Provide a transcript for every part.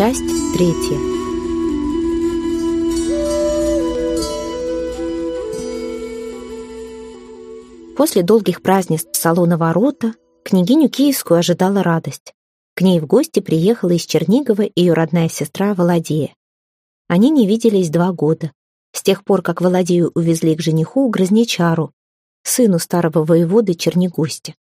Часть третья. После долгих празднеств салона ворота княгиню Киевскую ожидала радость. К ней в гости приехала из Чернигова ее родная сестра Володея. Они не виделись два года, с тех пор, как Володею увезли к жениху Грозничару, сыну старого воеводы Чернигости.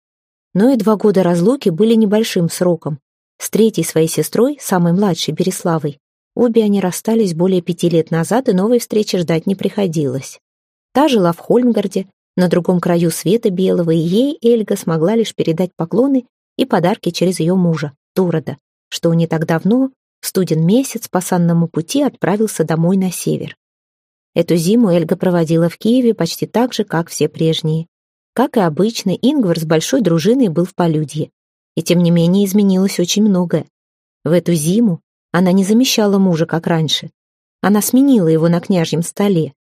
Но и два года разлуки были небольшим сроком. С третьей своей сестрой, самой младшей Береславой, обе они расстались более пяти лет назад, и новой встречи ждать не приходилось. Та жила в Хольмгарде, на другом краю света белого, и ей Эльга смогла лишь передать поклоны и подарки через ее мужа, Турода, что не так давно, в студен месяц по санному пути отправился домой на север. Эту зиму Эльга проводила в Киеве почти так же, как все прежние. Как и обычно, Ингвар с большой дружиной был в Полюдье. И тем не менее изменилось очень многое. В эту зиму она не замещала мужа, как раньше. Она сменила его на княжьем столе.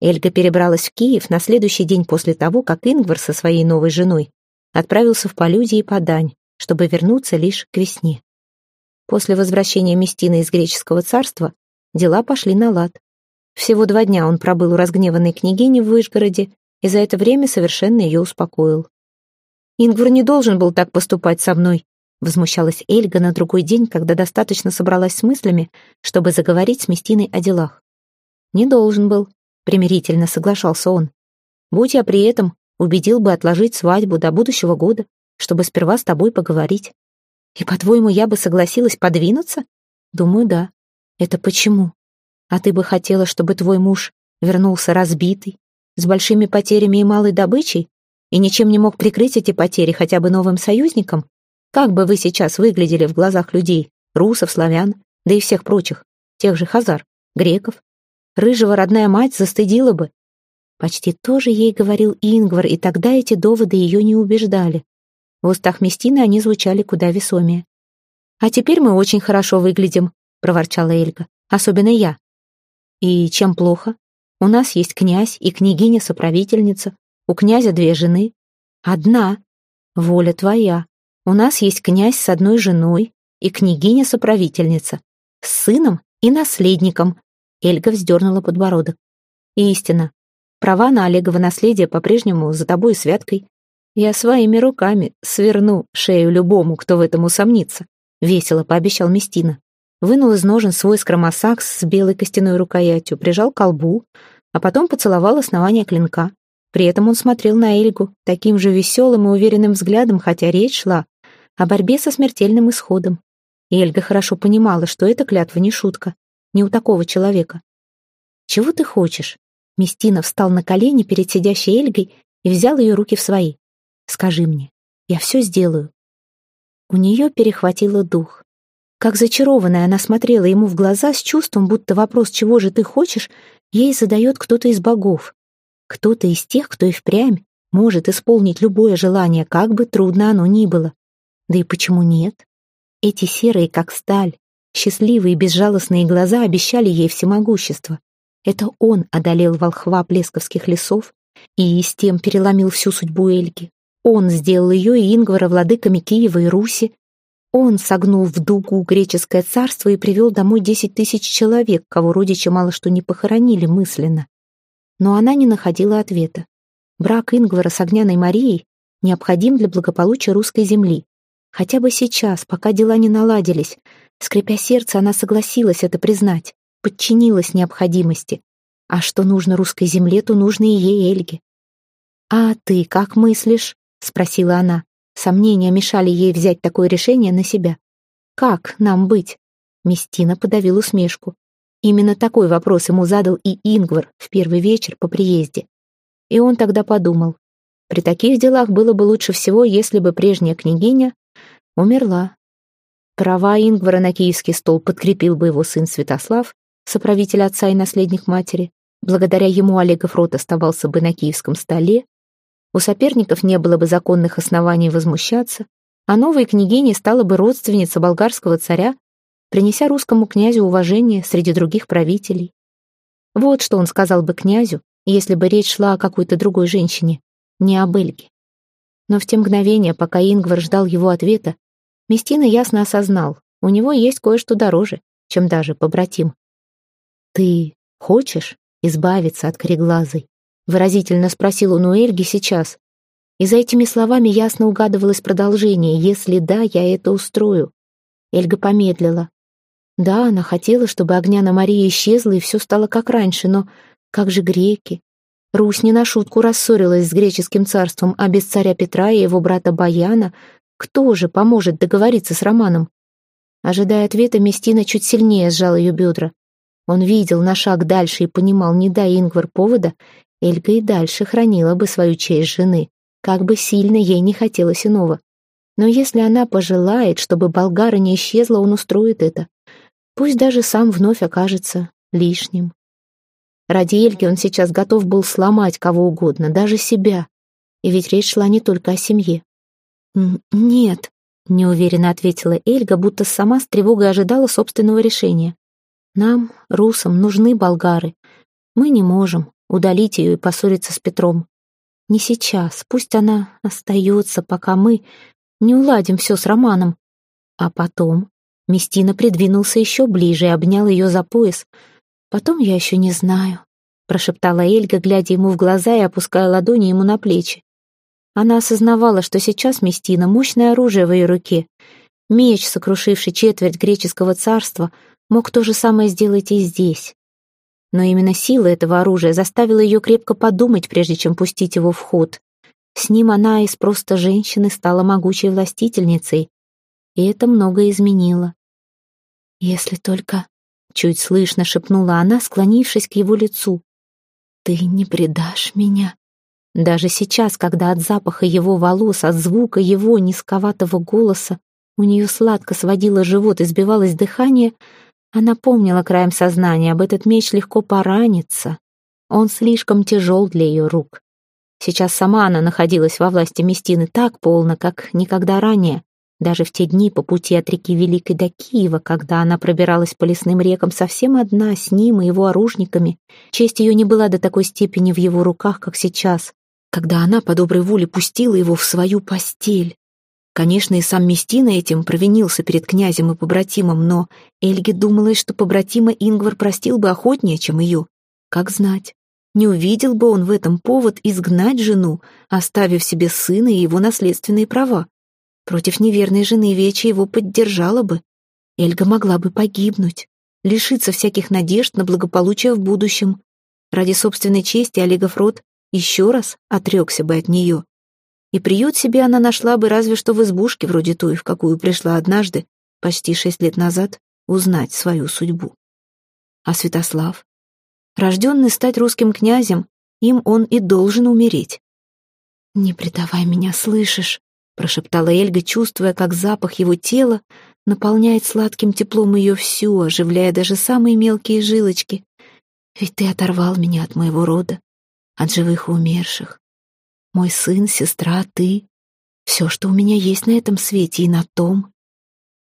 Эльга перебралась в Киев на следующий день после того, как Ингвар со своей новой женой отправился в Полюдье и Подань, чтобы вернуться лишь к весне. После возвращения Местины из греческого царства дела пошли на лад. Всего два дня он пробыл у разгневанной княгини в Выжгороде и за это время совершенно ее успокоил. «Ингвар не должен был так поступать со мной», возмущалась Эльга на другой день, когда достаточно собралась с мыслями, чтобы заговорить с Местиной о делах. «Не должен был», — примирительно соглашался он. «Будь я при этом, убедил бы отложить свадьбу до будущего года, чтобы сперва с тобой поговорить. И, по-твоему, я бы согласилась подвинуться? Думаю, да. Это почему? А ты бы хотела, чтобы твой муж вернулся разбитый, с большими потерями и малой добычей, и ничем не мог прикрыть эти потери хотя бы новым союзникам? Как бы вы сейчас выглядели в глазах людей, русов, славян, да и всех прочих, тех же хазар, греков? Рыжего родная мать застыдила бы. Почти тоже ей говорил Ингвар, и тогда эти доводы ее не убеждали. В устах Местины они звучали куда весомее. «А теперь мы очень хорошо выглядим», — проворчала Эльга. «Особенно я. И чем плохо? У нас есть князь и княгиня-соправительница. У князя две жены. Одна. Воля твоя. У нас есть князь с одной женой и княгиня-соправительница. С сыном и наследником. Эльга вздернула подбородок. Истина. Права на Олегово наследие по-прежнему за тобой святкой. Я своими руками сверну шею любому, кто в этом усомнится. Весело пообещал Местина вынул из ножен свой скромосакс с белой костяной рукоятью, прижал к колбу, а потом поцеловал основание клинка. При этом он смотрел на Эльгу таким же веселым и уверенным взглядом, хотя речь шла о борьбе со смертельным исходом. И Эльга хорошо понимала, что эта клятва не шутка, не у такого человека. «Чего ты хочешь?» Местина встал на колени перед сидящей Эльгой и взял ее руки в свои. «Скажи мне, я все сделаю». У нее перехватило дух. Как зачарованная она смотрела ему в глаза с чувством, будто вопрос «чего же ты хочешь?» ей задает кто-то из богов. Кто-то из тех, кто и впрямь может исполнить любое желание, как бы трудно оно ни было. Да и почему нет? Эти серые, как сталь, счастливые и безжалостные глаза обещали ей всемогущество. Это он одолел волхва плесковских лесов и с тем переломил всю судьбу Эльги. Он сделал ее и Ингвара владыками Киева и Руси, он согнул в дугу греческое царство и привел домой десять тысяч человек, кого родичи мало что не похоронили мысленно. Но она не находила ответа. Брак Ингвара с Огняной Марией необходим для благополучия русской земли. Хотя бы сейчас, пока дела не наладились. Скрипя сердце, она согласилась это признать, подчинилась необходимости. А что нужно русской земле, то нужно и ей, Эльге. «А ты как мыслишь?» — спросила она. Сомнения мешали ей взять такое решение на себя. «Как нам быть?» Местина подавил усмешку. Именно такой вопрос ему задал и Ингвар в первый вечер по приезде. И он тогда подумал, при таких делах было бы лучше всего, если бы прежняя княгиня умерла. Права Ингвара на киевский стол подкрепил бы его сын Святослав, соправитель отца и наследник матери. Благодаря ему Олегов род оставался бы на киевском столе, у соперников не было бы законных оснований возмущаться, а новой княгиней стала бы родственница болгарского царя, принеся русскому князю уважение среди других правителей. Вот что он сказал бы князю, если бы речь шла о какой-то другой женщине, не об Эльге. Но в те мгновения, пока Ингвар ждал его ответа, Местина ясно осознал, у него есть кое-что дороже, чем даже побратим. «Ты хочешь избавиться от кореглазой?» — выразительно спросил он у Эльги сейчас. И за этими словами ясно угадывалось продолжение. «Если да, я это устрою». Эльга помедлила. Да, она хотела, чтобы Огняна Мария исчезла, и все стало как раньше, но как же греки? Русь не на шутку рассорилась с греческим царством, а без царя Петра и его брата Баяна кто же поможет договориться с Романом? Ожидая ответа, Местина чуть сильнее сжал ее бедра. Он видел на шаг дальше и понимал, не дай Ингвар повода, Эльга и дальше хранила бы свою честь жены, как бы сильно ей не хотелось иного. Но если она пожелает, чтобы болгара не исчезла, он устроит это. Пусть даже сам вновь окажется лишним. Ради Эльги он сейчас готов был сломать кого угодно, даже себя. И ведь речь шла не только о семье. «Нет», — неуверенно ответила Эльга, будто сама с тревогой ожидала собственного решения. «Нам, русам, нужны болгары. Мы не можем удалить ее и поссориться с Петром. Не сейчас, пусть она остается, пока мы не уладим все с Романом. А потом Местина придвинулся еще ближе и обнял ее за пояс. «Потом я еще не знаю», — прошептала Эльга, глядя ему в глаза и опуская ладони ему на плечи. Она осознавала, что сейчас Местина — мощное оружие в ее руке. Меч, сокрушивший четверть греческого царства, мог то же самое сделать и здесь. Но именно сила этого оружия заставила ее крепко подумать, прежде чем пустить его в ход. С ним она из просто женщины стала могучей властительницей, и это многое изменило. «Если только...» — чуть слышно шепнула она, склонившись к его лицу. «Ты не предашь меня?» Даже сейчас, когда от запаха его волос, от звука его низковатого голоса у нее сладко сводило живот и сбивалось дыхание, она помнила краем сознания, об этот меч легко пораниться. Он слишком тяжел для ее рук. Сейчас сама она находилась во власти Местины так полно, как никогда ранее. Даже в те дни по пути от реки Великой до Киева, когда она пробиралась по лесным рекам совсем одна, с ним и его оружниками, честь ее не была до такой степени в его руках, как сейчас, когда она по доброй воле пустила его в свою постель. Конечно, и сам Местина этим провинился перед князем и побратимом, но Эльге думалось, что побратима Ингвар простил бы охотнее, чем ее. Как знать, не увидел бы он в этом повод изгнать жену, оставив себе сына и его наследственные права. Против неверной жены Вечи его поддержала бы. Эльга могла бы погибнуть, лишиться всяких надежд на благополучие в будущем. Ради собственной чести Олегов род еще раз отрекся бы от нее. И приют себе она нашла бы разве что в избушке вроде той, в какую пришла однажды, почти шесть лет назад, узнать свою судьбу. А Святослав? Рожденный стать русским князем, им он и должен умереть. «Не предавай меня, слышишь?» Прошептала Эльга, чувствуя, как запах его тела наполняет сладким теплом ее всю, оживляя даже самые мелкие жилочки. Ведь ты оторвал меня от моего рода, от живых и умерших. Мой сын, сестра, ты — все, что у меня есть на этом свете и на том.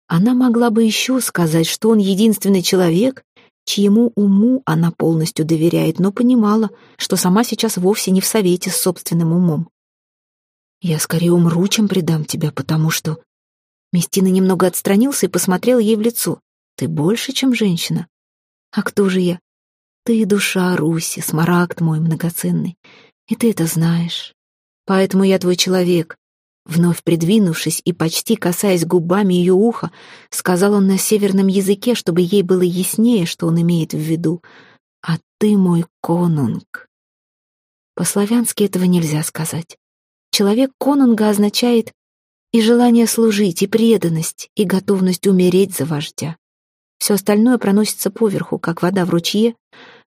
Она могла бы еще сказать, что он единственный человек, чьему уму она полностью доверяет, но понимала, что сама сейчас вовсе не в совете с собственным умом. Я скорее умру, чем предам тебя, потому что...» Местина немного отстранился и посмотрел ей в лицо. «Ты больше, чем женщина. А кто же я? Ты душа Руси, смарагд мой многоценный. И ты это знаешь. Поэтому я твой человек». Вновь придвинувшись и почти касаясь губами ее уха, сказал он на северном языке, чтобы ей было яснее, что он имеет в виду. «А ты мой конунг». По-славянски этого нельзя сказать. Человек конунга означает и желание служить, и преданность, и готовность умереть за вождя. Все остальное проносится поверху, как вода в ручье,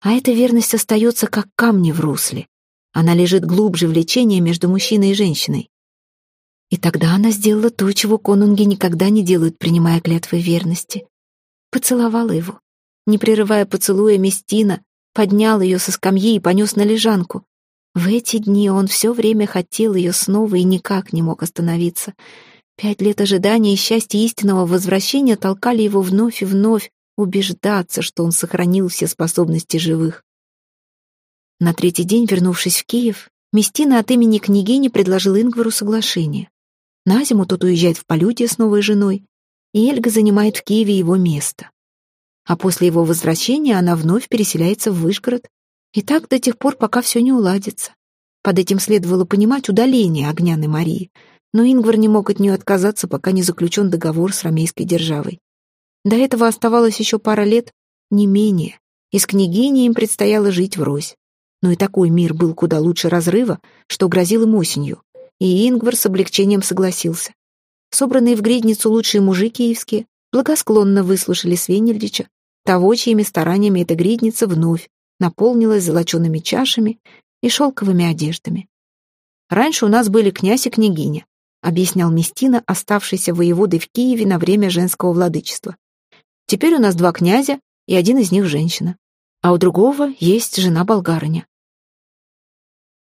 а эта верность остается, как камни в русле. Она лежит глубже влечения между мужчиной и женщиной. И тогда она сделала то, чего конунги никогда не делают, принимая клятвы верности. Поцеловала его. Не прерывая поцелуя, Местина поднял ее со скамьи и понес на лежанку. В эти дни он все время хотел ее снова и никак не мог остановиться. Пять лет ожидания и счастья истинного возвращения толкали его вновь и вновь убеждаться, что он сохранил все способности живых. На третий день, вернувшись в Киев, Местина от имени княгини предложил Ингвару соглашение. На зиму тот уезжает в полюте с новой женой, и Эльга занимает в Киеве его место. а после его возвращения она вновь переселяется в Вышгород. И так до тех пор, пока все не уладится. Под этим следовало понимать удаление Огняной Марии, но Ингвар не мог от нее отказаться, пока не заключен договор с ромейской державой. До этого оставалось еще пара лет, не менее, и с княгиней им предстояло жить врозь. Но и такой мир был куда лучше разрыва, что грозил им осенью, и Ингвар с облегчением согласился. Собранные в гридницу лучшие мужи киевские благосклонно выслушали Свенельдича, того, чьими стараниями эта гридница вновь наполнилась золочеными чашами и шелковыми одеждами. «Раньше у нас были князь и княгиня», объяснял Местина, оставшийся воеводой в Киеве на время женского владычества. «Теперь у нас два князя, и один из них женщина, а у другого есть жена-болгарыня».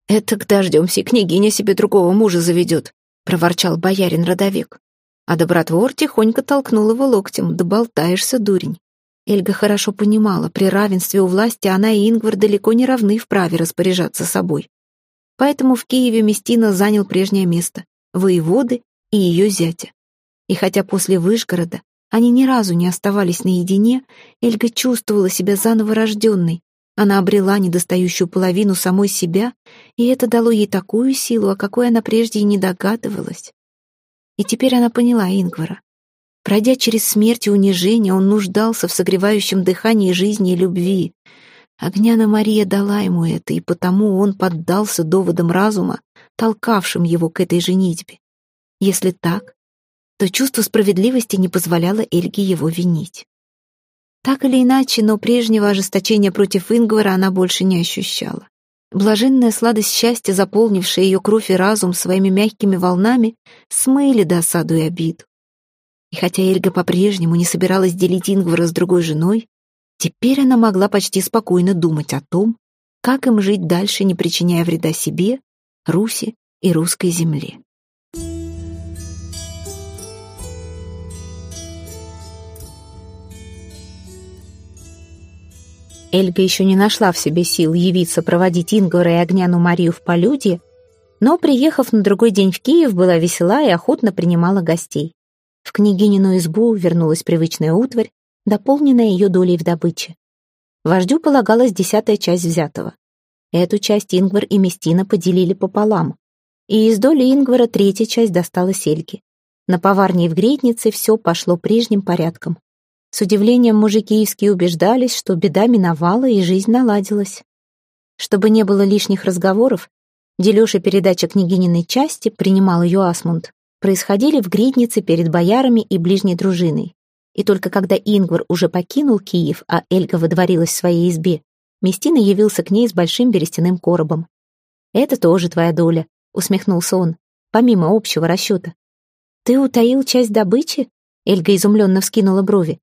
«Это к дождемся, и княгиня себе другого мужа заведет», — проворчал боярин-родовик. А добротвор тихонько толкнул его локтем. «Да болтаешься, дурень». Эльга хорошо понимала, при равенстве у власти она и Ингвар далеко не равны в праве распоряжаться собой. Поэтому в Киеве Местина занял прежнее место — воеводы и ее зятя. И хотя после Вышгорода они ни разу не оставались наедине, Эльга чувствовала себя заново рожденной. Она обрела недостающую половину самой себя, и это дало ей такую силу, о какой она прежде и не догадывалась. И теперь она поняла Ингвара. Пройдя через смерть и унижение, он нуждался в согревающем дыхании жизни и любви. Огняна Мария дала ему это, и потому он поддался доводам разума, толкавшим его к этой женитьбе. Если так, то чувство справедливости не позволяло Эльге его винить. Так или иначе, но прежнего ожесточения против Ингвара она больше не ощущала. Блаженная сладость счастья, заполнившая ее кровь и разум своими мягкими волнами, смыли досаду и обиду. И хотя Эльга по-прежнему не собиралась делить Ингвара с другой женой, теперь она могла почти спокойно думать о том, как им жить дальше, не причиняя вреда себе, Руси и русской земле. Эльга еще не нашла в себе сил явиться проводить Ингвара и Огняну Марию в полюдье, но, приехав на другой день в Киев, была весела и охотно принимала гостей. В княгинину избу вернулась привычная утварь, дополненная ее долей в добыче. Вождю полагалась десятая часть взятого. Эту часть Ингвар и Местина поделили пополам, и из доли Ингвара третья часть досталась Эльке. На поварне и в грейтнице все пошло прежним порядком. С удивлением мужики киевские убеждались, что беда миновала и жизнь наладилась. Чтобы не было лишних разговоров, дележ и передача княгининой части принимал ее Асмунд происходили в гриднице перед боярами и ближней дружиной. И только когда Ингвар уже покинул Киев, а Эльга водворилась в своей избе, Местина явился к ней с большим берестяным коробом. «Это тоже твоя доля», — усмехнулся он, помимо общего расчета. «Ты утаил часть добычи?» — Эльга изумленно вскинула брови.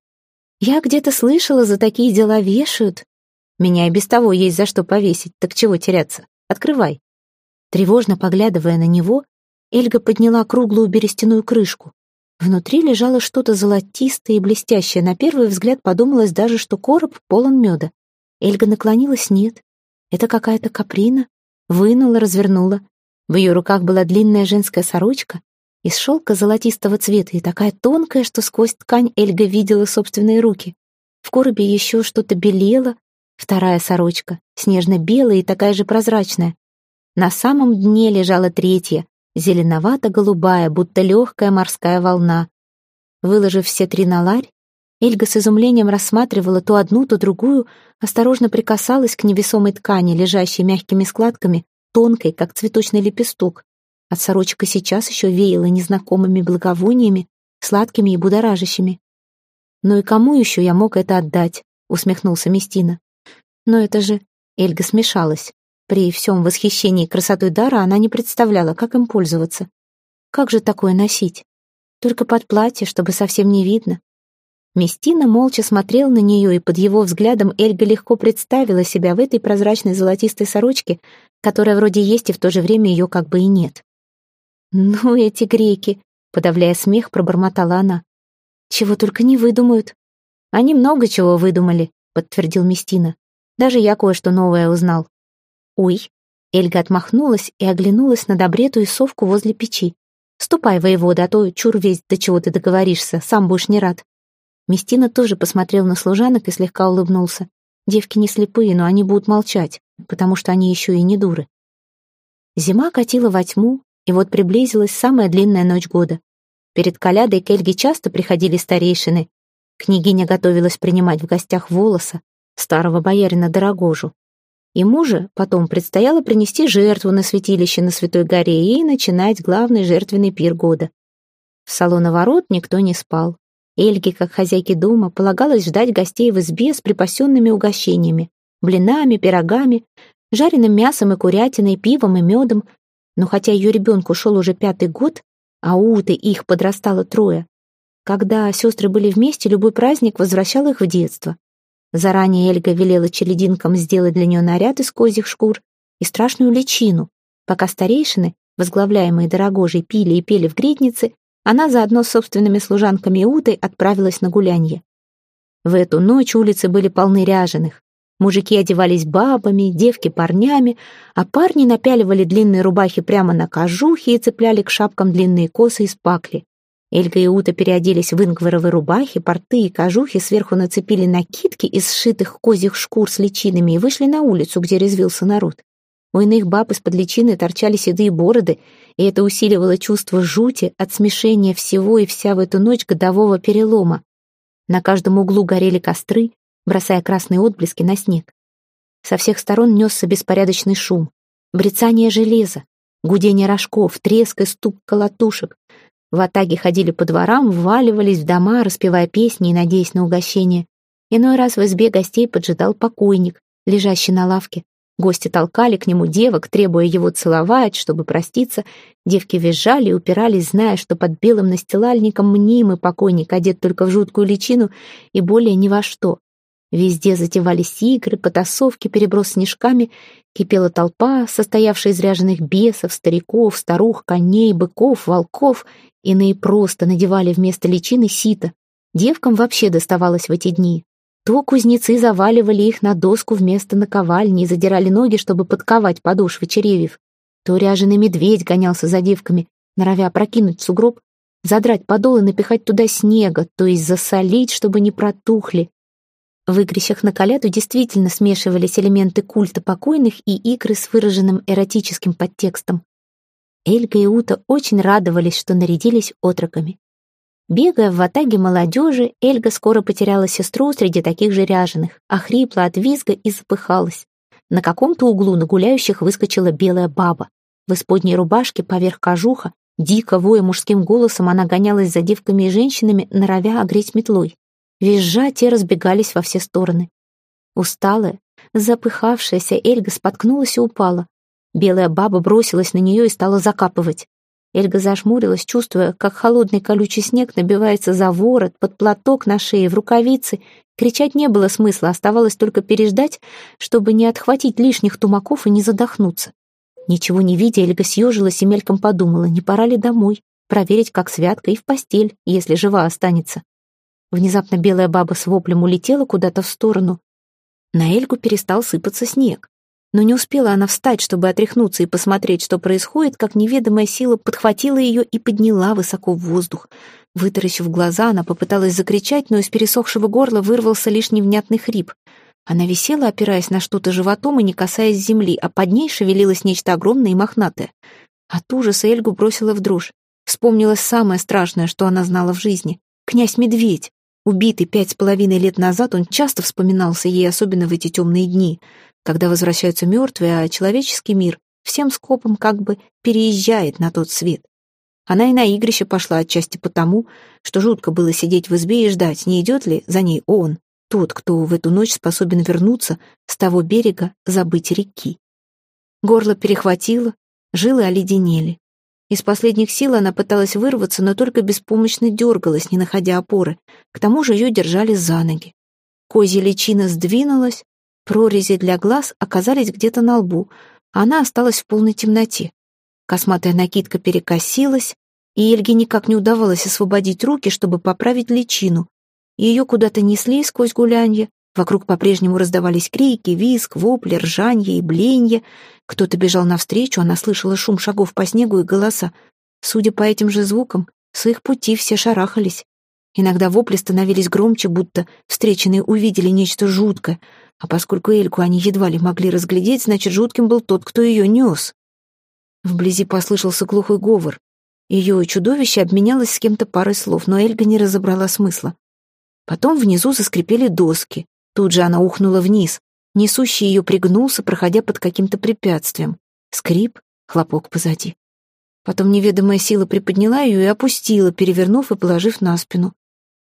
«Я где-то слышала, за такие дела вешают. Меня и без того есть за что повесить, так чего теряться? Открывай». Тревожно поглядывая на него, Эльга подняла круглую берестяную крышку. Внутри лежало что-то золотистое и блестящее. На первый взгляд подумалось даже, что короб полон меда. Эльга наклонилась, нет. Это какая-то каприна. Вынула, развернула. В ее руках была длинная женская сорочка из шелка золотистого цвета и такая тонкая, что сквозь ткань Эльга видела собственные руки. В коробе еще что-то белело, вторая сорочка, снежно-белая и такая же прозрачная. На самом дне лежала третья, зеленовато-голубая, будто легкая морская волна. Выложив все три на ларь, Эльга с изумлением рассматривала то одну, то другую, осторожно прикасалась к невесомой ткани, лежащей мягкими складками, тонкой, как цветочный лепесток. От сорочек сейчас еще веяло незнакомыми благовониями, сладкими и будоражащими. «Ну и кому еще я мог это отдать?» — усмехнулся Местина. «Но это же...» — Эльга смешалась. При всем восхищении красотой дара она не представляла, как им пользоваться. Как же такое носить? Только под платье, чтобы совсем не видно. Местина молча смотрел на нее, и под его взглядом Эльга легко представила себя в этой прозрачной золотистой сорочке, которая вроде есть и в то же время ее как бы и нет. «Ну, эти греки!» — подавляя смех, пробормотала она. «Чего только не выдумают». «Они много чего выдумали», — подтвердил Местина. «Даже я кое-что новое узнал. «Ой!» Эльга отмахнулась и оглянулась на добрету и совку возле печи. «Ступай, воевода, а то чур весь, до чего ты договоришься, сам будешь не рад». Местина тоже посмотрел на служанок и слегка улыбнулся. Девки не слепые, но они будут молчать, потому что они еще и не дуры. Зима катила во тьму, и вот приблизилась самая длинная ночь года. Перед колядой к Эльге часто приходили старейшины. Княгиня готовилась принимать в гостях волоса, старого боярина Дорогожу. Ему же потом предстояло принести жертву на святилище на Святой горе и начинать главный жертвенный пир года. В салона ворот никто не спал. Эльге, как хозяйке дома, полагалось ждать гостей в избе с припасенными угощениями, блинами, пирогами, жареным мясом и курятиной, пивом и медом. Но хотя ее ребенку шел уже пятый год, а у Уты их подрастало трое, когда сестры были вместе, любой праздник возвращал их в детство. Заранее Эльга велела челединкам сделать для нее наряд из козьих шкур и страшную личину. Пока старейшины, возглавляемые дорогожей, пили и пели в гриднице, она заодно с собственными служанками и Утой отправилась на гулянье. В эту ночь улицы были полны ряженых. Мужики одевались бабами, девки парнями, а парни напяливали длинные рубахи прямо на кожухи и цепляли к шапкам длинные косы из пакли. Эльга и Ута переоделись в ингваровые рубахи, порты и кожухи, сверху нацепили накидки из сшитых козьих шкур с личинами и вышли на улицу, где резвился народ. У иных баб из-под личины торчали седые бороды, и это усиливало чувство жути от смешения всего и вся в эту ночь годового перелома. На каждом углу горели костры, бросая красные отблески на снег. Со всех сторон несся беспорядочный шум. Брецание железа, гудение рожков, треск и стук колотушек. В атаге ходили по дворам, вваливались в дома, распевая песни и надеясь на угощение. Иной раз в избе гостей поджидал покойник, лежащий на лавке. Гости толкали к нему девок, требуя его целовать, чтобы проститься. Девки визжали и упирались, зная, что под белым настилальником мнимый покойник одет только в жуткую личину и более ни во что. Везде затевались игры, потасовки, переброс снежками. Кипела толпа, состоявшая из ряженых бесов, стариков, старух, коней, быков, волков. Иные просто надевали вместо личины сито. Девкам вообще доставалось в эти дни. То кузнецы заваливали их на доску вместо наковальни и задирали ноги, чтобы подковать подошвы черевьев. То ряженый медведь гонялся за девками, норовя прокинуть сугроб, задрать подол и напихать туда снега, то есть засолить, чтобы не протухли. В игрищах на коляду действительно смешивались элементы культа покойных и игры с выраженным эротическим подтекстом. Эльга и Ута очень радовались, что нарядились отроками. Бегая в ватаге молодежи, Эльга скоро потеряла сестру среди таких же ряженых, охрипла от визга и запыхалась. На каком-то углу на гуляющих выскочила белая баба. В исподней рубашке поверх кожуха, дико воя мужским голосом, она гонялась за девками и женщинами, норовя огреть метлой. Визжа, те разбегались во все стороны. Усталая, запыхавшаяся Эльга споткнулась и упала. Белая баба бросилась на нее и стала закапывать. Эльга зажмурилась, чувствуя, как холодный колючий снег набивается за ворот, под платок на шее, в рукавицы. Кричать не было смысла, оставалось только переждать, чтобы не отхватить лишних тумаков и не задохнуться. Ничего не видя, Эльга съежилась и мельком подумала, не пора ли домой, проверить, как святка, и в постель, если жива останется. Внезапно белая баба с воплем улетела куда-то в сторону. На Эльгу перестал сыпаться снег. Но не успела она встать, чтобы отряхнуться и посмотреть, что происходит, как неведомая сила подхватила ее и подняла высоко в воздух. Вытаращив глаза, она попыталась закричать, но из пересохшего горла вырвался лишь невнятный хрип. Она висела, опираясь на что-то животом и не касаясь земли, а под ней шевелилось нечто огромное и мохнатое. От ужаса Эльгу бросила в дрожь. Вспомнилось самое страшное, что она знала в жизни. Князь-медведь. Убитый пять с половиной лет назад, он часто вспоминался ей, особенно в эти темные дни, когда возвращаются мертвые, а человеческий мир всем скопом как бы переезжает на тот свет. Она и на игрище пошла отчасти потому, что жутко было сидеть в избе и ждать, не идет ли за ней он, тот, кто в эту ночь способен вернуться с того берега забыть реки. Горло перехватило, жилы оледенели. Из последних сил она пыталась вырваться, но только беспомощно дергалась, не находя опоры. К тому же ее держали за ноги. Козья личина сдвинулась, прорези для глаз оказались где-то на лбу, а она осталась в полной темноте. Косматая накидка перекосилась, и Эльге никак не удавалось освободить руки, чтобы поправить личину. Ее куда-то несли сквозь гулянье, Вокруг по-прежнему раздавались крики, визг, вопли, ржанье и бленье. Кто-то бежал навстречу, она слышала шум шагов по снегу и голоса. Судя по этим же звукам, с их пути все шарахались. Иногда вопли становились громче, будто встреченные увидели нечто жуткое, а поскольку Эльку они едва ли могли разглядеть, значит, жутким был тот, кто ее нес. Вблизи послышался глухой говор. Ее чудовище обменялось с кем-то парой слов, но Эльга не разобрала смысла. Потом внизу заскрипели доски. Тут же она ухнула вниз. Несущий ее пригнулся, проходя под каким-то препятствием. Скрип, хлопок позади. Потом неведомая сила приподняла ее и опустила, перевернув и положив на спину.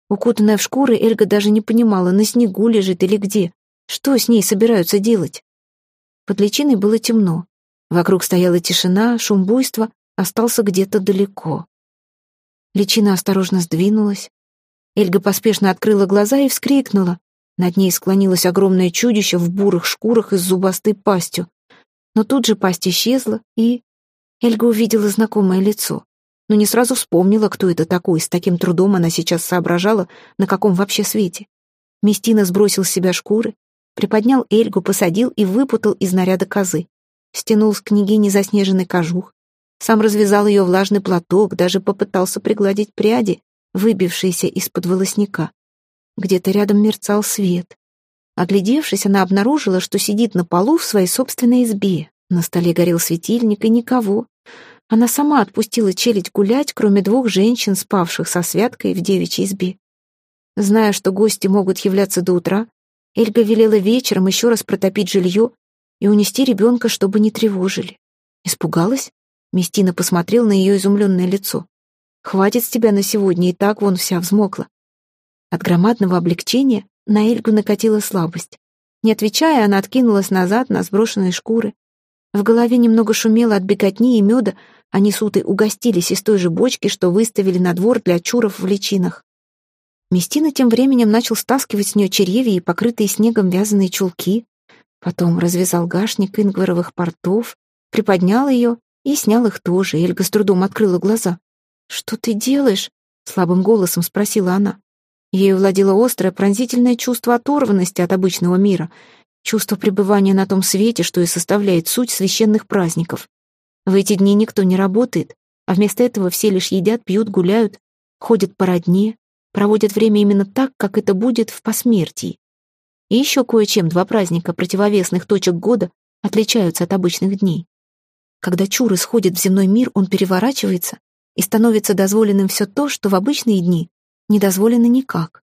Укутанная в шкуры, Эльга даже не понимала, на снегу лежит или где. Что с ней собираются делать? Под личиной было темно. Вокруг стояла тишина, шум буйства остался где-то далеко. Личина осторожно сдвинулась. Эльга поспешно открыла глаза и вскрикнула. Над ней склонилось огромное чудище в бурых шкурах и с зубастой пастью. Но тут же пасть исчезла, и... Эльга увидела знакомое лицо, но не сразу вспомнила, кто это такой. С таким трудом она сейчас соображала, на каком вообще свете. Местина сбросил с себя шкуры, приподнял Эльгу, посадил и выпутал из наряда козы. Стянул с княгини заснеженный кожух, сам развязал ее влажный платок, даже попытался пригладить пряди, выбившиеся из-под волосника. Где-то рядом мерцал свет. Оглядевшись, она обнаружила, что сидит на полу в своей собственной избе. На столе горел светильник, и никого. Она сама отпустила челядь гулять, кроме двух женщин, спавших со святкой в девичьей избе. Зная, что гости могут являться до утра, Эльга велела вечером еще раз протопить жилье и унести ребенка, чтобы не тревожили. Испугалась? Местина посмотрел на ее изумленное лицо. «Хватит с тебя на сегодня, и так вон вся взмокла». От громадного облегчения на Эльгу накатила слабость. Не отвечая, она откинулась назад на сброшенные шкуры. В голове немного шумело от беготни и меда, они с Утой угостились из той же бочки, что выставили на двор для чуров в личинах. Местина тем временем начал стаскивать с нее черевья и покрытые снегом вязаные чулки, потом развязал гашник ингваровых портов, приподнял ее и снял их тоже. Эльга с трудом открыла глаза. «Что ты делаешь?» — слабым голосом спросила она. Ею владело острое, пронзительное чувство оторванности от обычного мира, чувство пребывания на том свете, что и составляет суть священных праздников. В эти дни никто не работает, а вместо этого все лишь едят, пьют, гуляют, ходят по родне, проводят время именно так, как это будет в посмертии. И еще кое-чем два праздника противовесных точек года отличаются от обычных дней. Когда чур исходит в земной мир, он переворачивается и становится дозволенным все то, что в обычные дни не дозволено никак.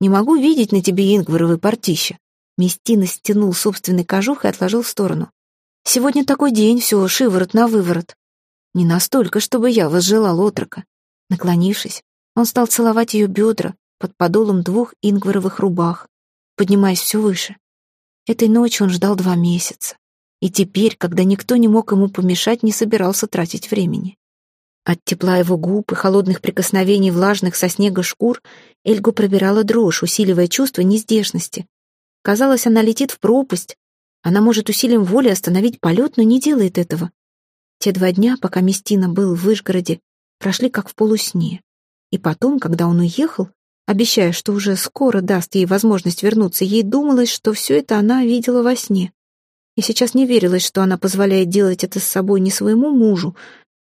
«Не могу видеть на тебе ингваровый портище». Местина стянул собственный кожух и отложил в сторону. «Сегодня такой день, все, шиворот на выворот». Не настолько, чтобы я возжелал отрока. Наклонившись, он стал целовать ее бедра под подолом двух ингваровых рубах, поднимаясь все выше. Этой ночью он ждал два месяца и теперь, когда никто не мог ему помешать, не собирался тратить времени. От тепла его губ и холодных прикосновений влажных со снега шкур Эльгу пробирала дрожь, усиливая чувство нездешности. Казалось, она летит в пропасть. Она может усилием воли остановить полет, но не делает этого. Те два дня, пока Местина был в Вышгороде, прошли как в полусне. И потом, когда он уехал, обещая, что уже скоро даст ей возможность вернуться, ей думалось, что все это она видела во сне. И сейчас не верилось, что она позволяет делать это с собой не своему мужу,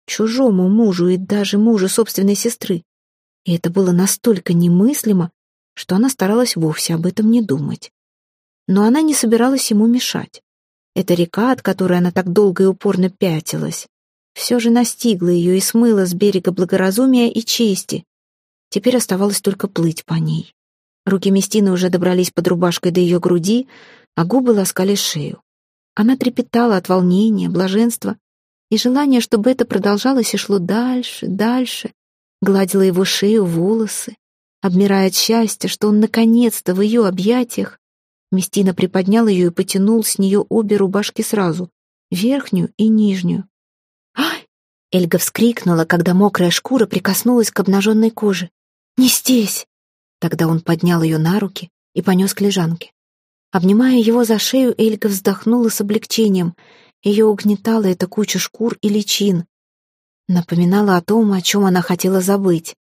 чужому мужу и даже мужу собственной сестры. И это было настолько немыслимо, что она старалась вовсе об этом не думать. Но она не собиралась ему мешать. Эта река, от которой она так долго и упорно пятилась, все же настигла ее и смыла с берега благоразумия и чести. Теперь оставалось только плыть по ней. Руки Местины уже добрались под рубашкой до ее груди, а губы ласкали шею. Она трепетала от волнения, блаженства и желания, чтобы это продолжалось и шло дальше, дальше, гладила его шею, волосы, обмирая от счастья, что он наконец-то в ее объятиях. Местина приподнял ее и потянул с нее обе рубашки сразу, верхнюю и нижнюю. «Ай!» — Эльга вскрикнула, когда мокрая шкура прикоснулась к обнаженной коже. «Не здесь!» Тогда он поднял ее на руки и понес к лежанке. Обнимая его за шею, Эльга вздохнула с облегчением. Ее угнетала эта куча шкур и личин. Напоминала о том, о чем она хотела забыть.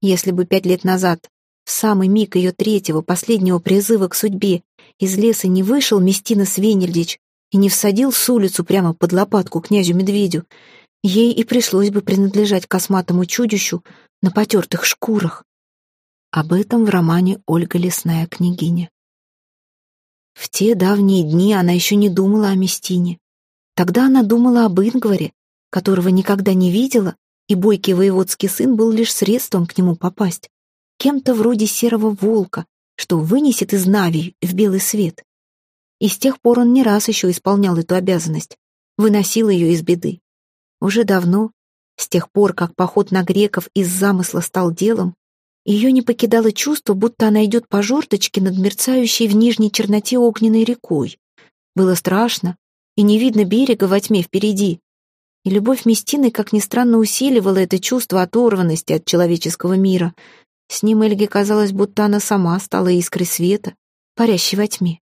Если бы пять лет назад, в самый миг ее третьего, последнего призыва к судьбе, из леса не вышел Местина Свенельдич и не всадил с улицу прямо под лопатку князю-медведю, ей и пришлось бы принадлежать косматому чудищу на потертых шкурах. Об этом в романе «Ольга лесная княгиня». В те давние дни она еще не думала о Местине. Тогда она думала об Ингваре, которого никогда не видела, и бойкий воеводский сын был лишь средством к нему попасть, кем-то вроде серого волка, что вынесет из Нави в белый свет. И с тех пор он не раз еще исполнял эту обязанность, выносил ее из беды. Уже давно, с тех пор, как поход на греков из замысла стал делом, ее не покидало чувство, будто она идет по жердочке над мерцающей в нижней черноте огненной рекой. Было страшно, и не видно берега во тьме впереди. И любовь Местины, как ни странно, усиливала это чувство оторванности от человеческого мира. С ним Эльге казалось, будто она сама стала искрой света, парящей во тьме.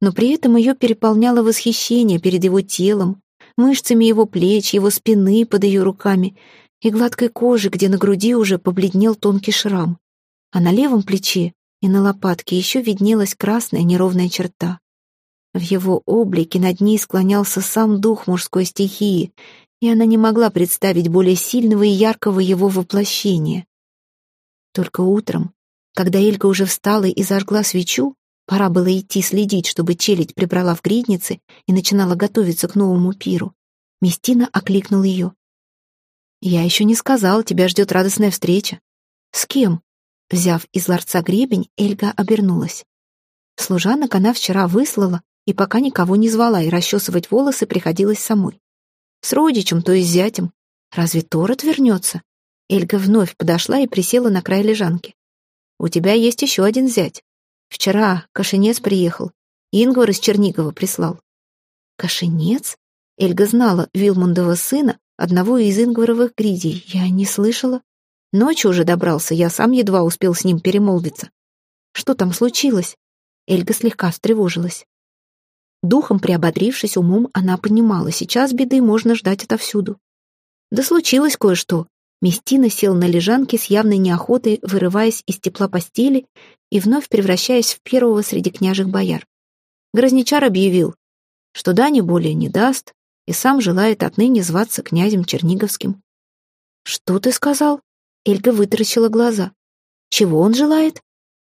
Но при этом ее переполняло восхищение перед его телом, мышцами его плеч, его спины под ее руками — и гладкой кожи, где на груди уже побледнел тонкий шрам, а на левом плече и на лопатке еще виднелась красная неровная черта. В его облике над ней склонялся сам дух мужской стихии, и она не могла представить более сильного и яркого его воплощения. Только утром, когда Эльга уже встала и зажгла свечу, пора было идти следить, чтобы челядь прибрала в гриднице и начинала готовиться к новому пиру. Местина окликнул ее. «Я еще не сказал, тебя ждет радостная встреча». «С кем?» Взяв из ларца гребень, Эльга обернулась. Служанок она вчера выслала и пока никого не звала, и расчесывать волосы приходилось самой. С родичем, то есть зятем. Разве Торот вернется? Эльга вновь подошла и присела на край лежанки. «У тебя есть еще один зять. Вчера Кашинец приехал. Ингвар из Чернигова прислал». «Кашинец?» Эльга знала Вилмундова сына, одного из ингваровых гридей. Я не слышала. Ночью уже добрался, я сам едва успел с ним перемолвиться. Что там случилось? Эльга слегка встревожилась. Духом приободрившись умом, она понимала, сейчас беды можно ждать отовсюду. Да случилось кое-что. Местина сел на лежанке с явной неохотой, вырываясь из тепла постели и вновь превращаясь в первого среди княжих бояр. Грозничар объявил, что дани более не даст, и сам желает отныне зваться князем Черниговским. «Что ты сказал?» Эльга вытаращила глаза. «Чего он желает?»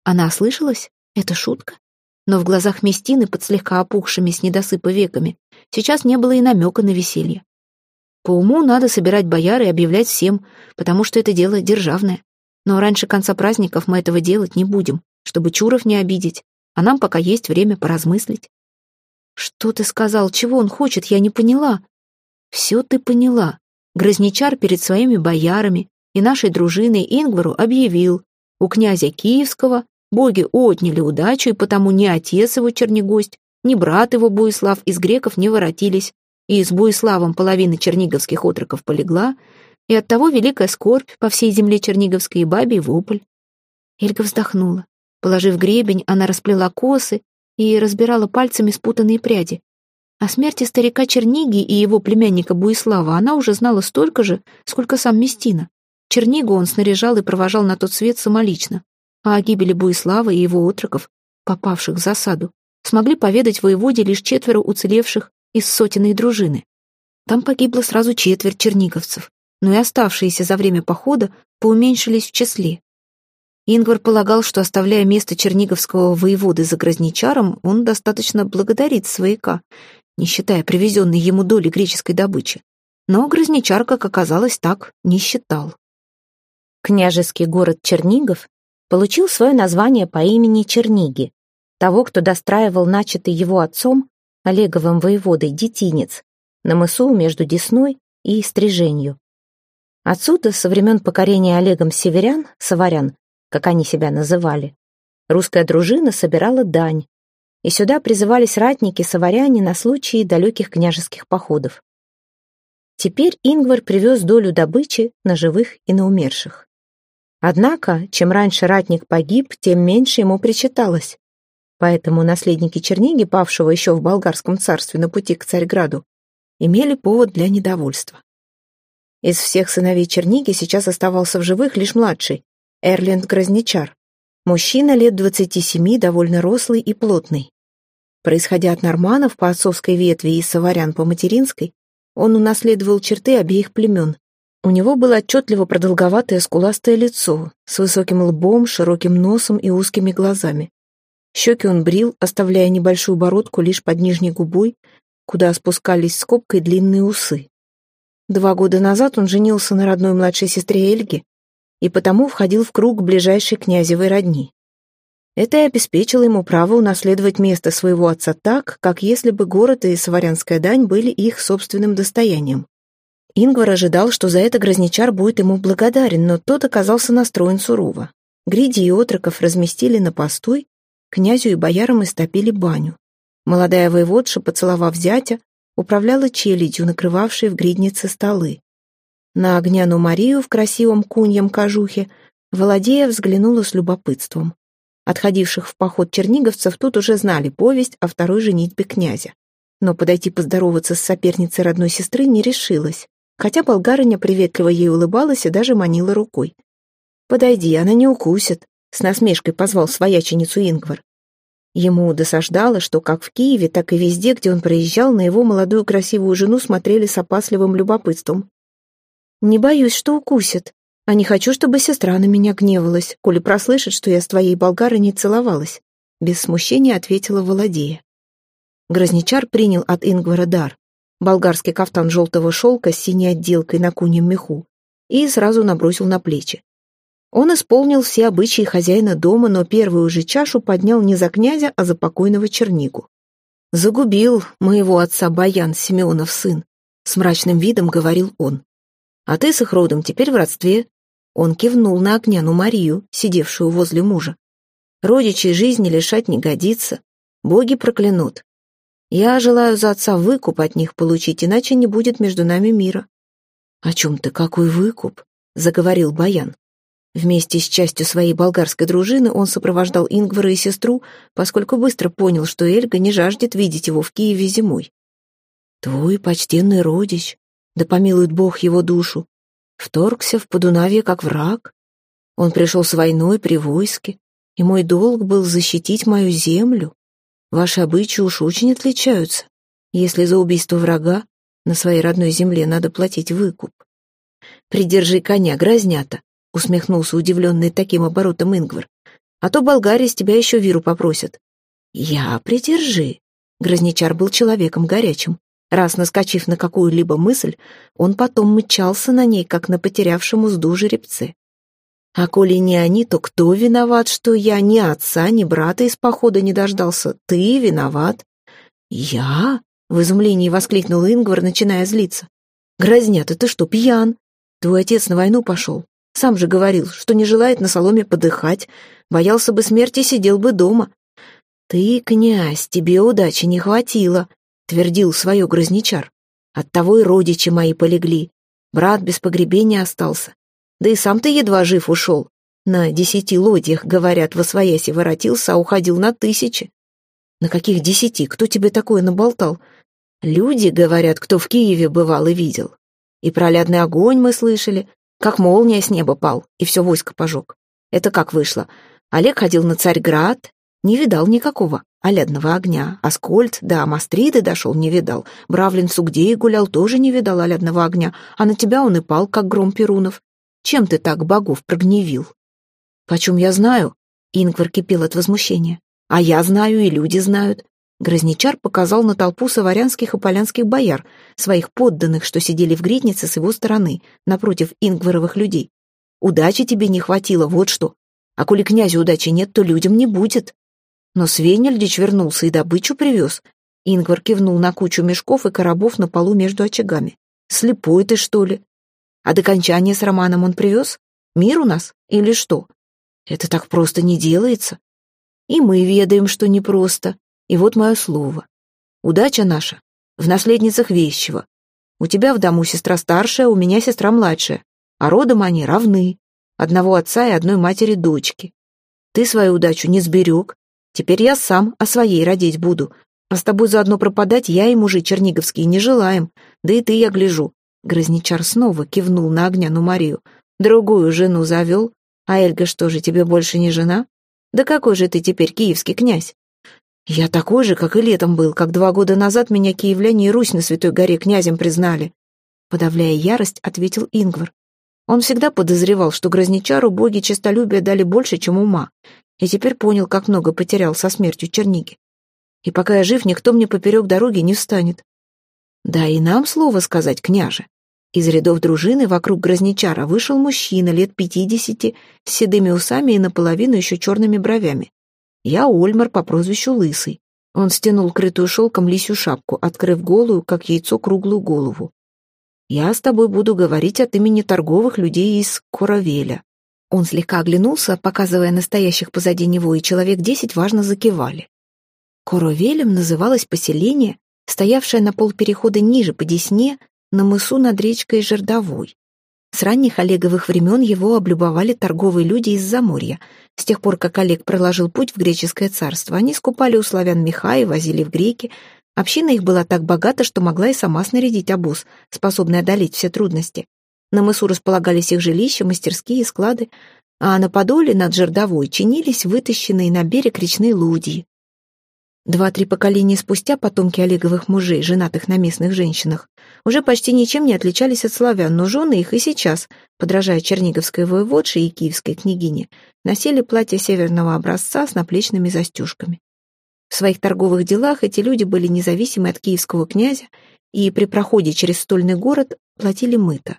Она ослышалась? Это шутка? Но в глазах Местины, под слегка опухшими с недосыпа веками, сейчас не было и намека на веселье. По уму надо собирать бояр и объявлять всем, потому что это дело державное. Но раньше конца праздников мы этого делать не будем, чтобы Чуров не обидеть, а нам пока есть время поразмыслить. «Что ты сказал? Чего он хочет? Я не поняла». «Все ты поняла. Грозничар перед своими боярами и нашей дружиной Ингвару объявил, у князя Киевского боги отняли удачу, и потому ни отец его Чернигость, ни брат его Буислав из греков не воротились, и с Буиславом половина черниговских отроков полегла, и оттого великая скорбь по всей земле черниговской и бабе вопль. Эльга вздохнула. Положив гребень, она расплела косы и разбирала пальцами спутанные пряди. О смерти старика Черниги и его племянника Буислава она уже знала столько же, сколько сам Местина. Чернигу он снаряжал и провожал на тот свет самолично, а о гибели Буислава и его отроков, попавших в засаду, смогли поведать воеводе лишь четверо уцелевших из сотенной дружины. Там погибло сразу четверть черниговцев, но и оставшиеся за время похода поуменьшились в числе. Ингвар полагал, что, оставляя место черниговского воеводы за Грозничаром, он достаточно благодарит свояка, не считая привезенной ему доли греческой добычи. Но Грозничар, как оказалось, так не считал. Княжеский город Чернигов получил свое название по имени Черниги, того, кто достраивал начатый его отцом, Олеговым воеводой, детинец, на мысу между Десной и Стриженью. Отсюда, со времен покорения Олегом северян, саварян, как они себя называли, русская дружина собирала дань, и сюда призывались ратники-саваряне на случай далеких княжеских походов. Теперь Ингвар привез долю добычи на живых и на умерших. Однако, чем раньше ратник погиб, тем меньше ему причиталось. Поэтому наследники Черниги, павшего еще в болгарском царстве на пути к Царьграду, имели повод для недовольства. Из всех сыновей Черниги сейчас оставался в живых лишь младший, Эрленд Грозничар. Мужчина лет 27, довольно рослый и плотный. Происходя от норманов по отцовской ветви и саварян по материнской, он унаследовал черты обеих племен. У него было отчетливо продолговатое скуластое лицо с высоким лбом, широким носом и узкими глазами. Щеки он брил, оставляя небольшую бородку лишь под нижней губой, куда спускались скобкой длинные усы. Два года назад он женился на родной младшей сестре Эльге и потому входил в круг ближайшей князевой родни. Это и обеспечило ему право унаследовать место своего отца так, как если бы город и Саварянская дань были их собственным достоянием. Ингвар ожидал, что за это Грозничар будет ему благодарен, но тот оказался настроен сурово. Гриди и отроков разместили на постой, князю и боярам истопили баню. Молодая воеводша, поцеловав зятя, управляла челядью, накрывавшей в гриднице столы. На огняну Марию в красивом куньем кожухе Володея взглянула с любопытством. Отходивших в поход черниговцев тут уже знали повесть о второй женитьбе князя. Но подойти поздороваться с соперницей родной сестры не решилась хотя болгарыня приветливо ей улыбалась и даже манила рукой. «Подойди, она не укусит», — с насмешкой позвал свояченицу Ингвар. Ему досаждало, что как в Киеве, так и везде, где он проезжал, на его молодую красивую жену смотрели с опасливым любопытством. «Не боюсь, что укусит, а не хочу, чтобы сестра на меня гневалась, коли прослышит, что я с твоей болгарыней целовалась», — без смущения ответила Володея. Грозничар принял от Ингвара дар болгарский кафтан желтого шелка с синей отделкой на куньем меху, и сразу набросил на плечи. Он исполнил все обычаи хозяина дома, но первую же чашу поднял не за князя, а за покойного чернигу. «Загубил моего отца Баян, Симеонов сын», — с мрачным видом говорил он. «А ты с их родом теперь в родстве». Он кивнул на огняну Марию, сидевшую возле мужа. «Родичей жизни лишать не годится. Боги проклянут. Я желаю за отца выкуп от них получить, иначе не будет между нами мира». «О чем ты? Какой выкуп?» — заговорил Баян. Вместе с частью своей болгарской дружины он сопровождал Ингвара и сестру, поскольку быстро понял, что Эльга не жаждет видеть его в Киеве зимой. «Твой почтенный родич, да помилует Бог его душу, вторгся в Подунавье как враг. Он пришел с войной при войске, и мой долг был защитить мою землю. Ваши обычаи уж очень отличаются. Если за убийство врага на своей родной земле надо платить выкуп. «Придержи коня, грознята», — усмехнулся удивленный таким оборотом Ингвар. «А то болгария с тебя еще виру попросят». «Я придержи». Грозничар был человеком горячим. Раз наскочив на какую-либо мысль, он потом мчался на ней, как на потерявшем узду жеребце. А коли не они, то кто виноват, что я ни отца, ни брата из похода не дождался? Ты виноват. Я? В изумлении воскликнул Ингвар, начиная злиться. Грознят, ты что, пьян? Твой отец на войну пошел. Сам же говорил, что не желает на соломе подыхать. Боялся бы смерти, сидел бы дома. Ты, князь, тебе удачи не хватило, твердил свое грозничар. Оттого и родичи мои полегли. Брат без погребения остался. Да и сам ты едва жив ушел. На десяти лодьях, говорят, во свояси воротился, а уходил на тысячи. На каких десяти? Кто тебе такое наболтал? Люди, говорят, кто в Киеве бывал и видел. И про лядный огонь мы слышали, как молния с неба пал, и все войско пожег. Это как вышло? Олег ходил на Царьград, не видал никакого олядного огня. Аскольд да Мастриды дошел, не видал. Бравлин в Сугдее гулял, тоже не видал олядного огня, а на тебя он и пал, как гром Перунов. Чем ты так богов прогневил?» «Почем я знаю?» Ингвар кипел от возмущения. «А я знаю, и люди знают». Грозничар показал на толпу саварянских и полянских бояр, своих подданных, что сидели в гриднице с его стороны, напротив ингваровых людей. «Удачи тебе не хватило, вот что. А коли князю удачи нет, то людям не будет». Но Свенельдич вернулся и добычу привез. Ингвар кивнул на кучу мешков и коробов на полу между очагами. «Слепой ты, что ли? А до кончания с Романом он привез? Мир у нас? Или что? Это так просто не делается. И мы ведаем, что непросто. И вот мое слово. Удача наша в наследницах вещего. У тебя в дому сестра старшая, у меня сестра младшая. А родом они равны. Одного отца и одной матери дочки. Ты свою удачу не сберег. Теперь я сам о своей родить буду. А с тобой заодно пропадать я и мужи черниговские не желаем. Да и ты, я гляжу, Грозничар снова кивнул на огняну Марию. «Другую жену завел? А Эльга что же, тебе больше не жена? Да какой же ты теперь киевский князь?» «Я такой же, как и летом был, как два года назад меня киевляне и Русь на Святой горе князем признали». Подавляя ярость, ответил Ингвар. Он всегда подозревал, что Грозничару боги честолюбия дали больше, чем ума, и теперь понял, как много потерял со смертью Черниги. И пока я жив, никто мне поперек дороги не встанет. Да и нам слово сказать, княже. Из рядов дружины вокруг Грозничара вышел мужчина лет пятидесяти с седыми усами и наполовину еще черными бровями. Я Ольмар по прозвищу Лысый. Он стянул крытую шелком лисью шапку, открыв голую, как яйцо, круглую голову. «Я с тобой буду говорить от имени торговых людей из Коровеля». Он слегка оглянулся, показывая настоящих позади него, и человек десять важно закивали. Коровелем называлось поселение, стоявшее на полперехода ниже по Десне, на мысу над речкой Жердовой. С ранних Олеговых времен его облюбовали торговые люди из Заморья. С тех пор, как Олег проложил путь в греческое царство, они скупали у славян меха и возили в греки. Община их была так богата, что могла и сама снарядить обоз, способный одолеть все трудности. На мысу располагались их жилища, мастерские и склады, а на Подоле над Жердовой чинились вытащенные на берег речные лудьи. Два-три поколения спустя потомки Олеговых мужей, женатых на местных женщинах, уже почти ничем не отличались от славян, но жены их и сейчас, подражая черниговской воеводше и киевской княгине, носили платья северного образца с наплечными застежками. В своих торговых делах эти люди были независимы от киевского князя и при проходе через стольный город платили мыто.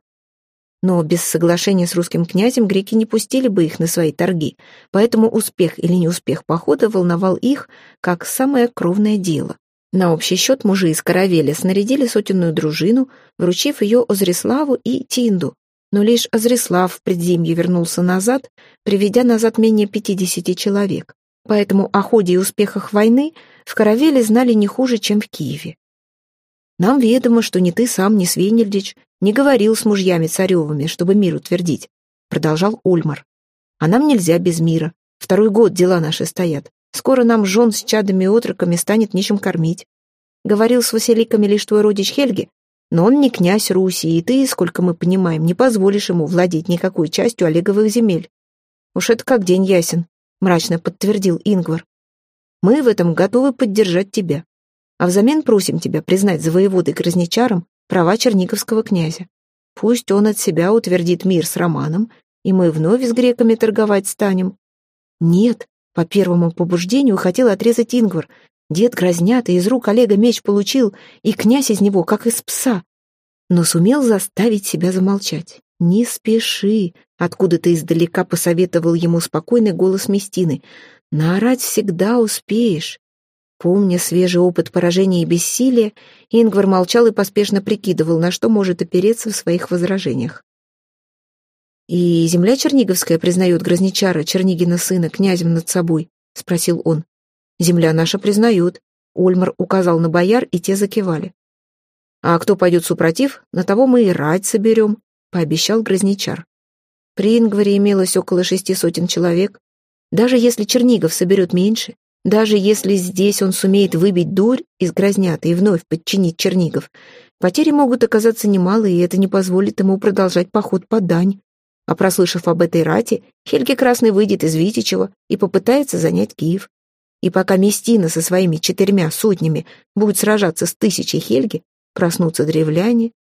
Но без соглашения с русским князем греки не пустили бы их на свои торги, поэтому успех или неуспех похода волновал их как самое кровное дело. На общий счет мужи из Каравеля снарядили сотенную дружину, вручив ее Озриславу и Тинду, но лишь Озрислав в предзимье вернулся назад, приведя назад менее 50 человек. Поэтому о ходе и успехах войны в Каравеле знали не хуже, чем в Киеве. Нам ведомо, что ни ты сам, ни Свенельдич не говорил с мужьями царевыми, чтобы мир утвердить, продолжал Ульмар. А нам нельзя без мира. Второй год дела наши стоят. Скоро нам жен с чадами и отроками станет нечем кормить. Говорил с Василиками лишь твой родич Хельги, но он не князь Руси, и ты, сколько мы понимаем, не позволишь ему владеть никакой частью Олеговых земель. Уж это как день ясен, мрачно подтвердил Ингвар. Мы в этом готовы поддержать тебя а взамен просим тебя признать за воеводой Красничаром права черниговского князя. Пусть он от себя утвердит мир с Романом, и мы вновь с греками торговать станем. Нет, по первому побуждению хотел отрезать Ингвар. Дед грознят, и из рук Олега меч получил, и князь из него, как из пса. Но сумел заставить себя замолчать. «Не спеши», — откуда-то издалека посоветовал ему спокойный голос Местины. «Наорать всегда успеешь. Помня свежий опыт поражения и бессилия, Ингвар молчал и поспешно прикидывал, на что может опереться в своих возражениях. «И земля Черниговская признает Грозничара, Чернигина сына, князем над собой?» — спросил он. «Земля наша признает», — Ольмар указал на бояр, и те закивали. «А кто пойдет супротив, на того мы и рать соберем», — пообещал Грозничар. При Ингваре имелось около шести сотен человек. Даже если Чернигов соберет меньше, даже если здесь он сумеет выбить дурь из грознята и вновь подчинить Чернигов, потери могут оказаться немалые, и это не позволит ему продолжать поход по дань. А прослышав об этой рате, Хельги Красный выйдет из Витичева и попытается занять Киев. И пока Местина со своими четырьмя сотнями будет сражаться с тысячей Хельги, проснутся древляне.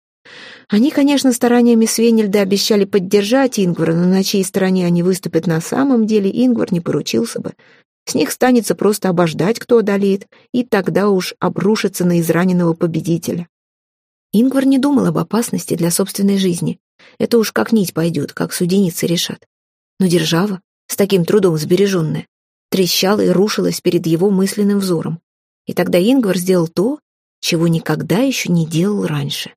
Они, конечно, стараниями Свенельда обещали поддержать Ингвара, но на чьей стороне они выступят на самом деле, Ингвар не поручился бы. С них станется просто обождать, кто одолеет, и тогда уж обрушится на израненного победителя. Ингвар не думал об опасности для собственной жизни. Это уж как нить пойдет, как суденицы решат. Но держава, с таким трудом сбереженная, трещала и рушилась перед его мысленным взором. И тогда Ингвар сделал то, чего никогда еще не делал раньше.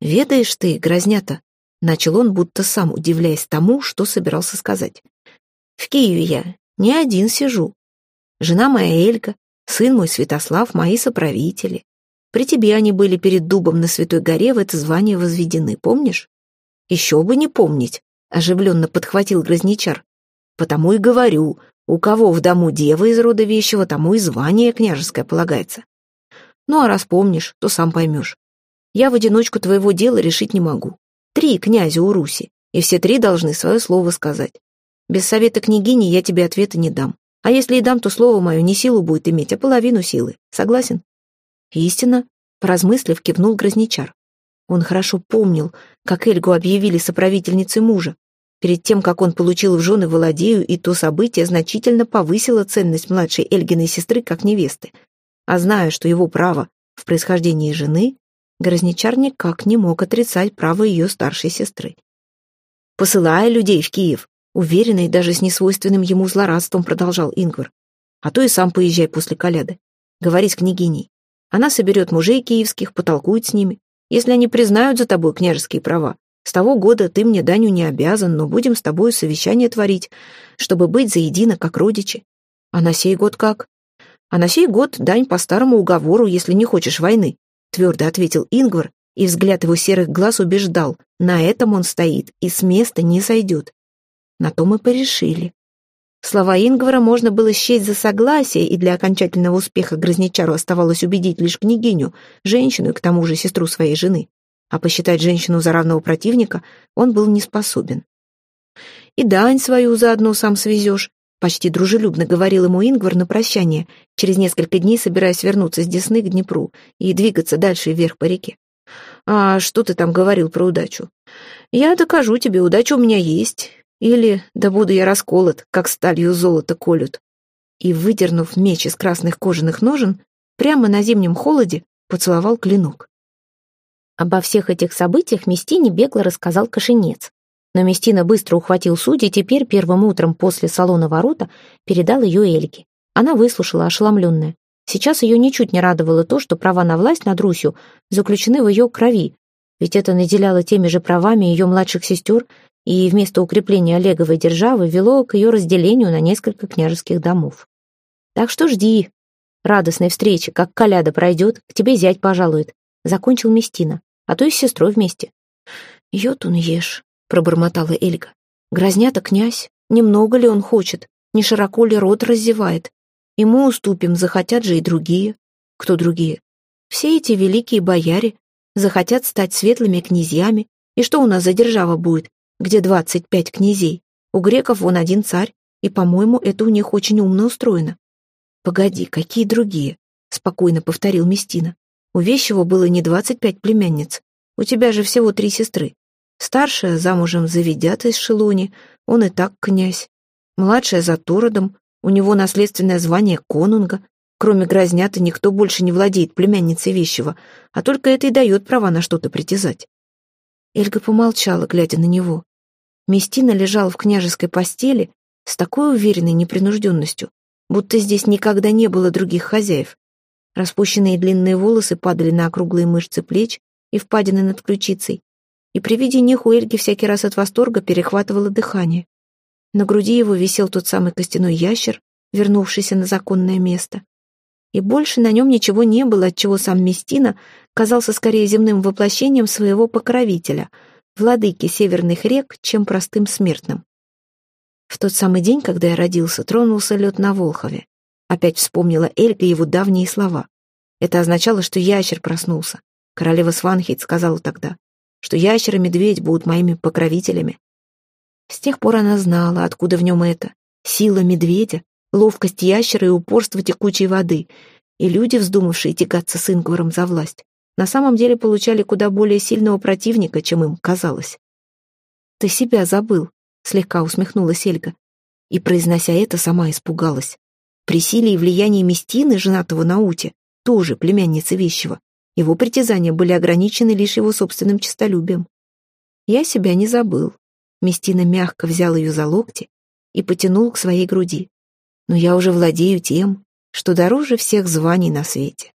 «Ведаешь ты, грознята», — начал он, будто сам удивляясь тому, что собирался сказать. «В Киеве я не один сижу. Жена моя Элька, сын мой Святослав, мои соправители. При тебе они были перед дубом на Святой горе в это звание возведены, помнишь? Еще бы не помнить, оживленно подхватил Грозничар. Потому и говорю, у кого в дому дева из рода вещего, тому и звание княжеское полагается. Ну, а раз помнишь, то сам поймешь. Я в одиночку твоего дела решить не могу. Три князя у Руси, и все три должны свое слово сказать. Без совета княгини я тебе ответа не дам. А если и дам, то слово мое не силу будет иметь, а половину силы. Согласен? Истина, поразмыслив, кивнул Грозничар. Он хорошо помнил, как Эльгу объявили соправительницей мужа. Перед тем, как он получил в жены Володею, и то событие значительно повысило ценность младшей Эльгиной сестры как невесты. А зная, что его право в происхождении жены, Грозничар никак не мог отрицать право ее старшей сестры. «Посылая людей в Киев», уверенный даже с несвойственным ему злорадством продолжал Ингвар. «А то и сам поезжай после коляды. Говори с княгиней. Она соберет мужей киевских, потолкует с ними. Если они признают за тобой княжеские права, с того года ты мне данью не обязан, но будем с тобой совещание творить, чтобы быть заедино, как родичи. А на сей год как? А на сей год дань по старому уговору, если не хочешь войны, твердо ответил Ингвар, и взгляд его серых глаз убеждал, на этом он стоит и с места не сойдет. На то мы порешили. Слова Ингвара можно было счесть за согласие, и для окончательного успеха Грозничару оставалось убедить лишь княгиню, женщину и к тому же сестру своей жены. А посчитать женщину за равного противника он был не способен. «И дань свою заодно сам свезешь», — почти дружелюбно говорил ему Ингвар на прощание, через несколько дней собираясь вернуться с Десны к Днепру и двигаться дальше вверх по реке. «А что ты там говорил про удачу?» «Я докажу тебе, удача у меня есть. Или да буду я расколот, как сталью золото колют. И, выдернув меч из красных кожаных ножен, прямо на зимнем холоде поцеловал клинок. Обо всех этих событиях Местине бегло рассказал Кошенец. Но Местина быстро ухватил суть и теперь первым утром после салона ворота передал ее Эльге. Она выслушала, ошеломленная. Сейчас ее ничуть не радовало то, что права на власть над Русью заключены в ее крови, ведь это наделяло теми же правами ее младших сестер, и вместо укрепления Олеговой державы вело к ее разделению на несколько княжеских домов. Так что жди радостной встречи, как коляда пройдет, к тебе зять пожалует, закончил Местина, а то и с сестрой вместе. Йотун ешь, пробормотала Эльга. Грознята князь, немного ли он хочет, не широко ли рот раззевает. Ему уступим, захотят же и другие. Кто другие? Все эти великие бояре захотят стать светлыми князьями, и что у нас за держава будет, где двадцать пять князей. У греков вон один царь, и, по-моему, это у них очень умно устроено. «Погоди, какие другие?» — спокойно повторил Местина. «У Вещего было не двадцать пять племянниц. У тебя же всего три сестры. Старшая замужем за из Шелони, он и так князь. Младшая за Тородом, у него наследственное звание конунга. Кроме Грознята никто больше не владеет племянницей Вещего, а только это и дает права на что-то притязать». Эльга помолчала, глядя на него. Местина лежал в княжеской постели с такой уверенной непринужденностью, будто здесь никогда не было других хозяев. Распущенные длинные волосы падали на округлые мышцы плеч и впадины над ключицей, и при виде них у Эльги всякий раз от восторга перехватывало дыхание. На груди его висел тот самый костяной ящер, вернувшийся на законное место. И больше на нем ничего не было, отчего сам Местина казался скорее земным воплощением своего покровителя — владыки северных рек, чем простым смертным. В тот самый день, когда я родился, тронулся лед на Волхове. Опять вспомнила Эльга его давние слова. Это означало, что ящер проснулся. Королева Сванхейт сказала тогда, что ящер и медведь будут моими покровителями. С тех пор она знала, откуда в нем это. Сила медведя, ловкость ящера и упорство текучей воды. И люди, вздумавшие тягаться с Ингваром за власть, на самом деле получали куда более сильного противника, чем им казалось. «Ты себя забыл», — слегка усмехнулась Эльга. И, произнося это, сама испугалась. При силе и влиянии Местины, женатого на Уте, тоже племянницы Вещего, его притязания были ограничены лишь его собственным честолюбием. Я себя не забыл. Местина мягко взял ее за локти и потянул к своей груди. Но я уже владею тем, что дороже всех званий на свете.